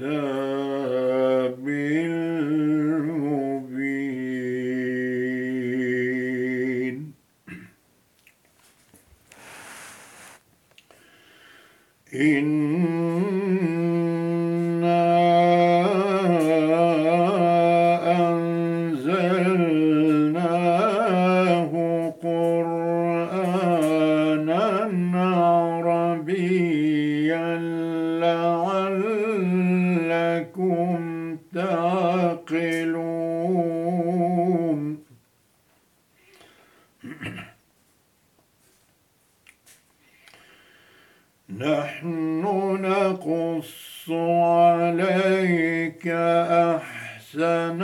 uh, نحن نقص عليك أحسن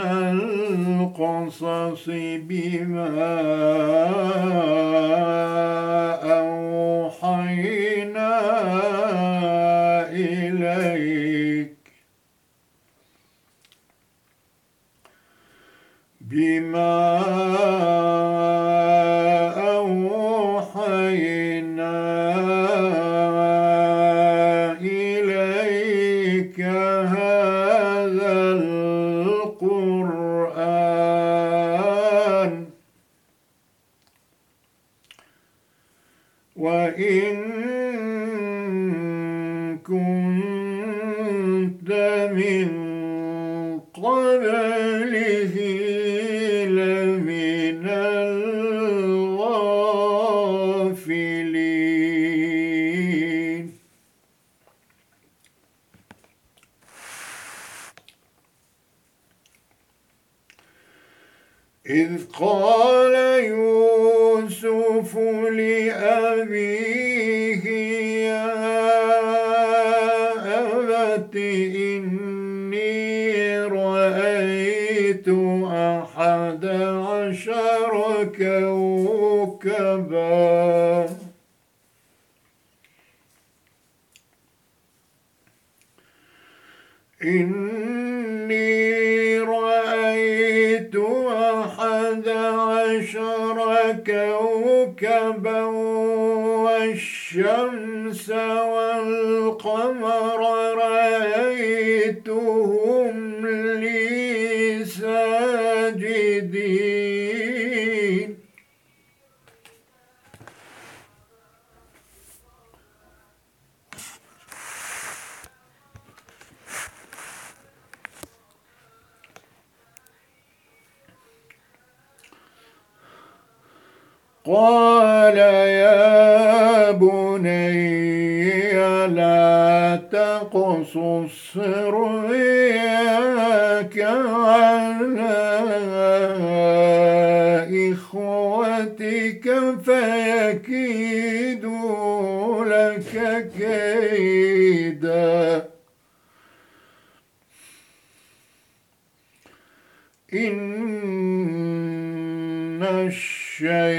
القصص بما أوحينا إليك. بما أوحينا وإن عشر كوكبا إني رأيت أحد عشر كوكبا والشمس والقمر رأيتهم قال يا بني لا تقصص رؤياك على إخوتك فيكيدوا لك كيدا. إن الشيطان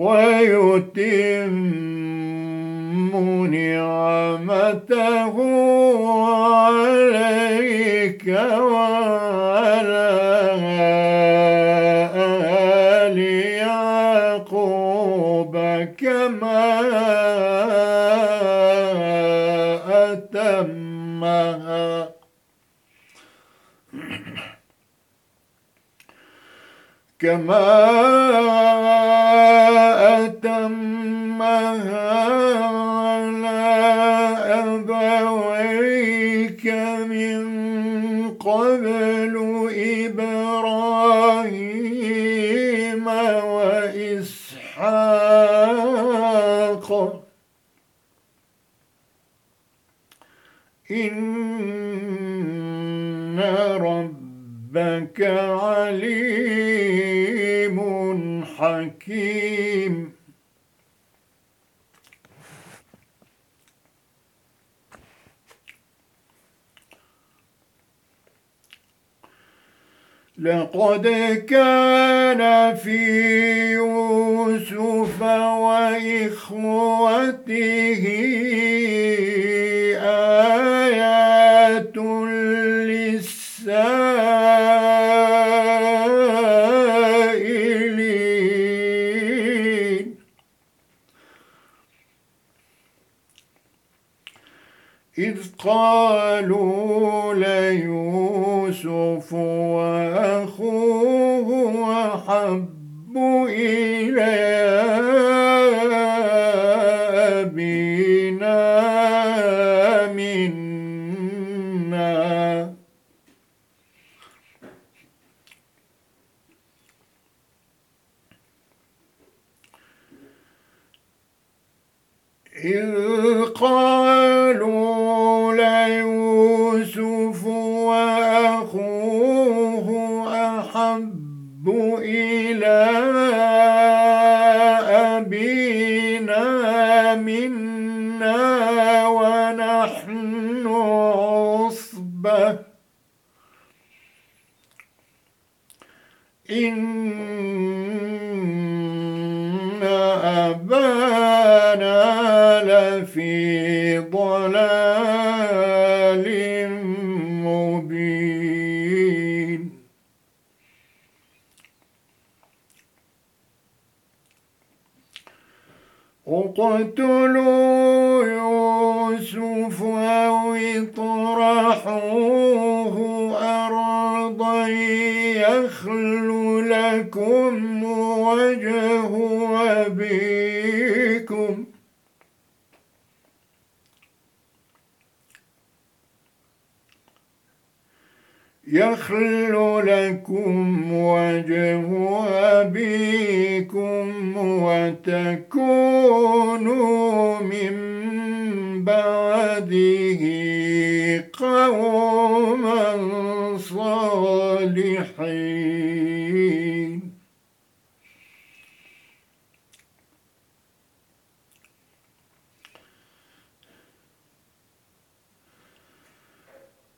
ويتم نعمته عليك وعلى آل يعقوب كما أتمها كما إن ربك عليم حكيم. لقد كان في يوسف وإخوته قالوا ليوسف وأخوه إذ اقتلوا يوسف أو اطرحوه أرضا يخلو لكم وجه أبيكم يخل لكم وجه أبيكم وتكونوا من بعده قوما صالحين.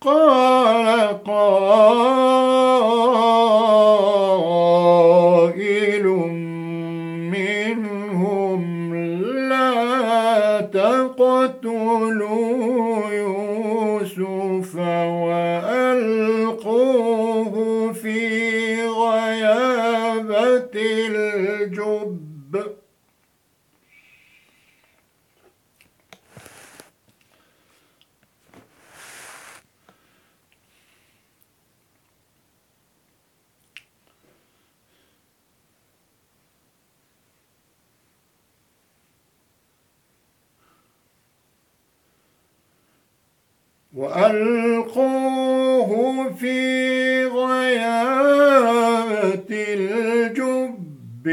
قال قائل وألقوه في غيابة الجب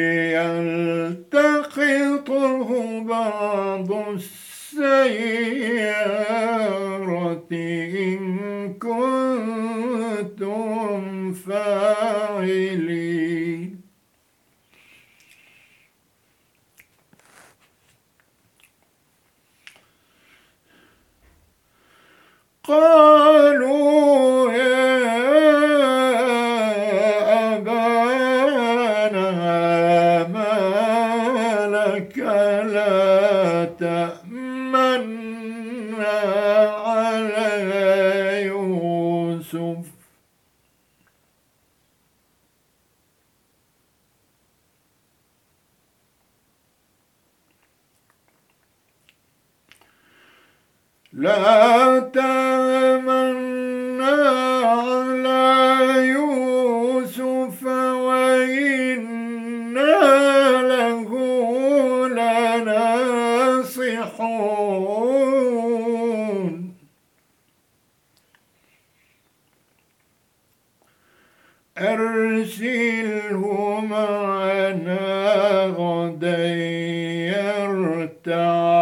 يلتقطه بعض السيارة إن كنتم فاعلين. قالوا أرسله معنا غدا يرتعد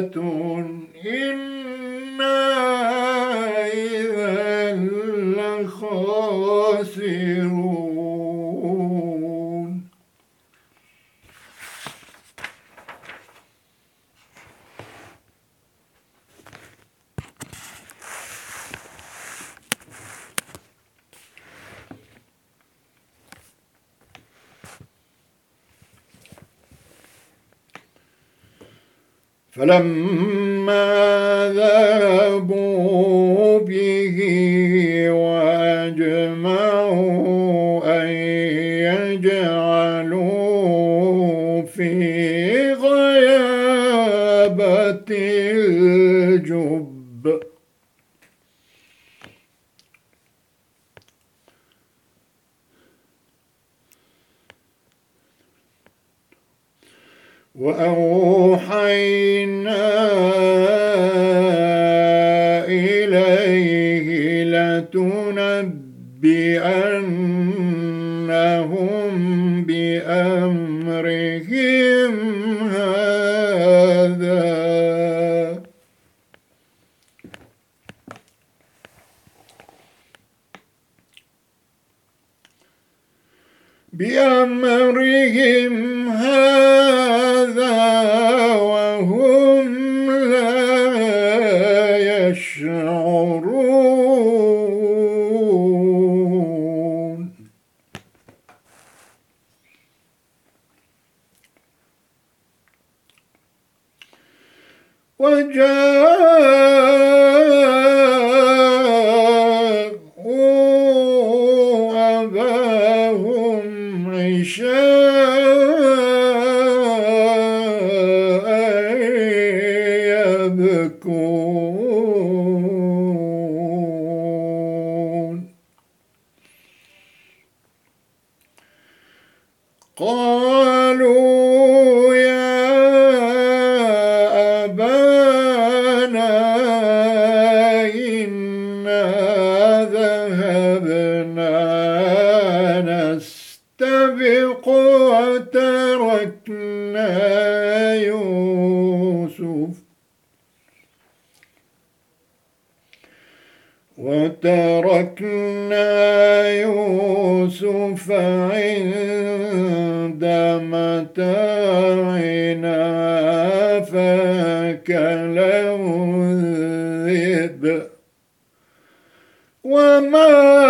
تُمْ فلما ذهبوا به وأجمعوا أن يجعلوا في غيابة الجب وأوحينا إليه لتنبئنهم بأمرهم هذا. بأمرهم هذا. こんばん ولو وما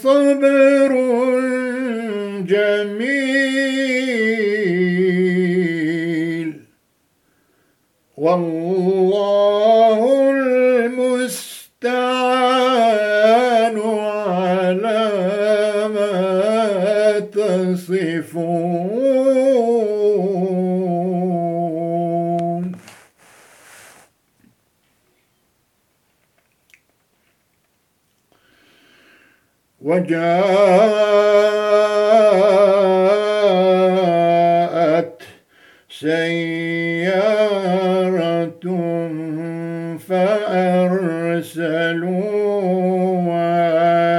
فصبر جميل. والله المستعان على ما تصفون. وجاءت سيارة فأرسلوا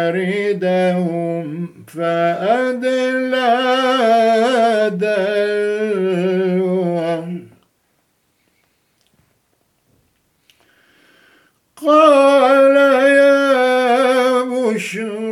واردهم فأدلى دلوه قال يا بشرى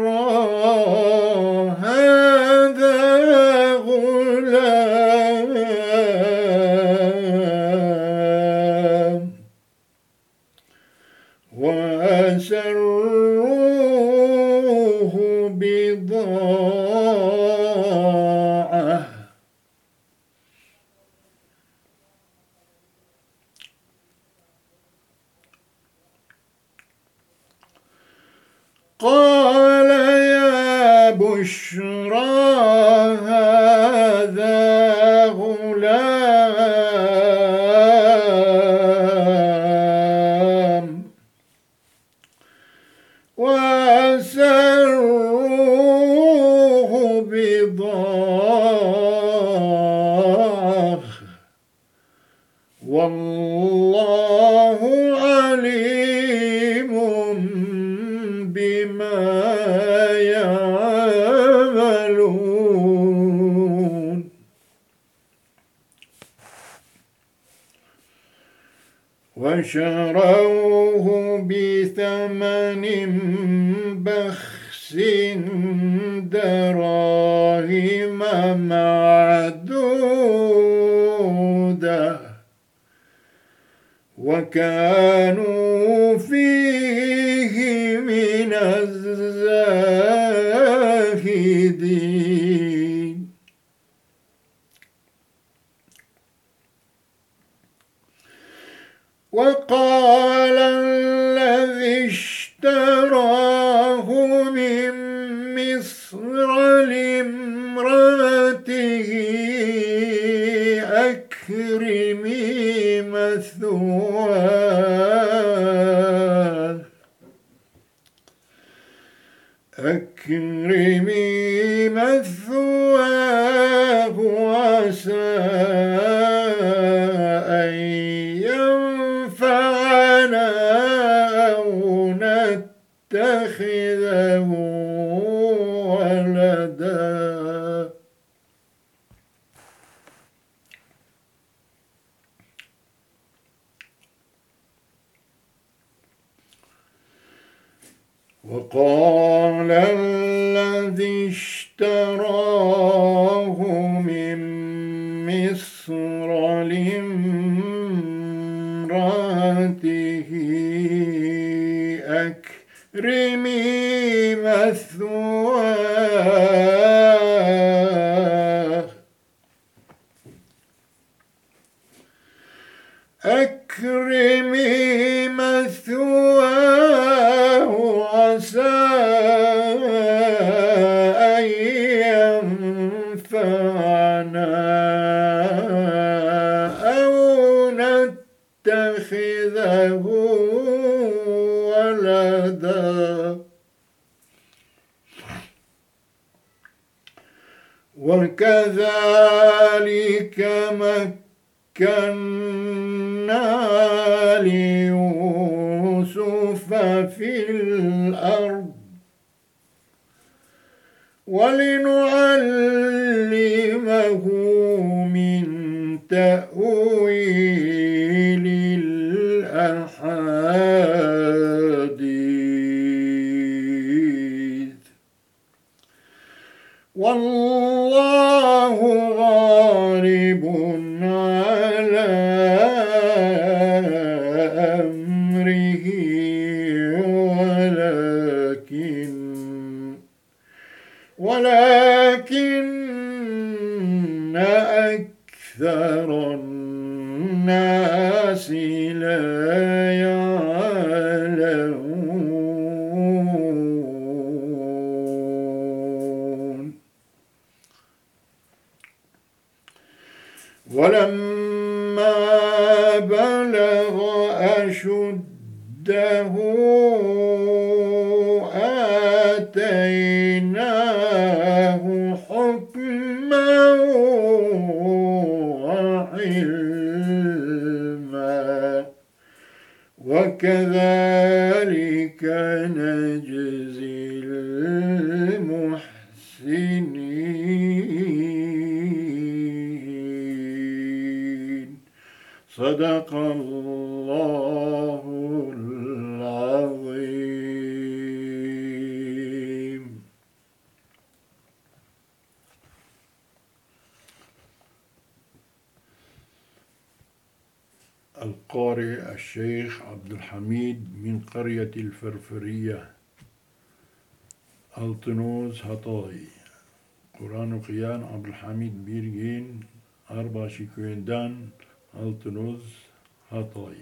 وكانوا فيه من الزاهدين. وقال الذي اشتراه مثواه أكرمي مثواه ولنعلمه من تأويل ولما بلغ أشده آتيناه حكما وعلما وكذلك نجزي صدق الله العظيم. القارئ الشيخ عبد الحميد من قرية الفرفرية الطنوز هطاي قرآن قيان عبد الحميد بيرجين أربع شكوين الطنوز هطاي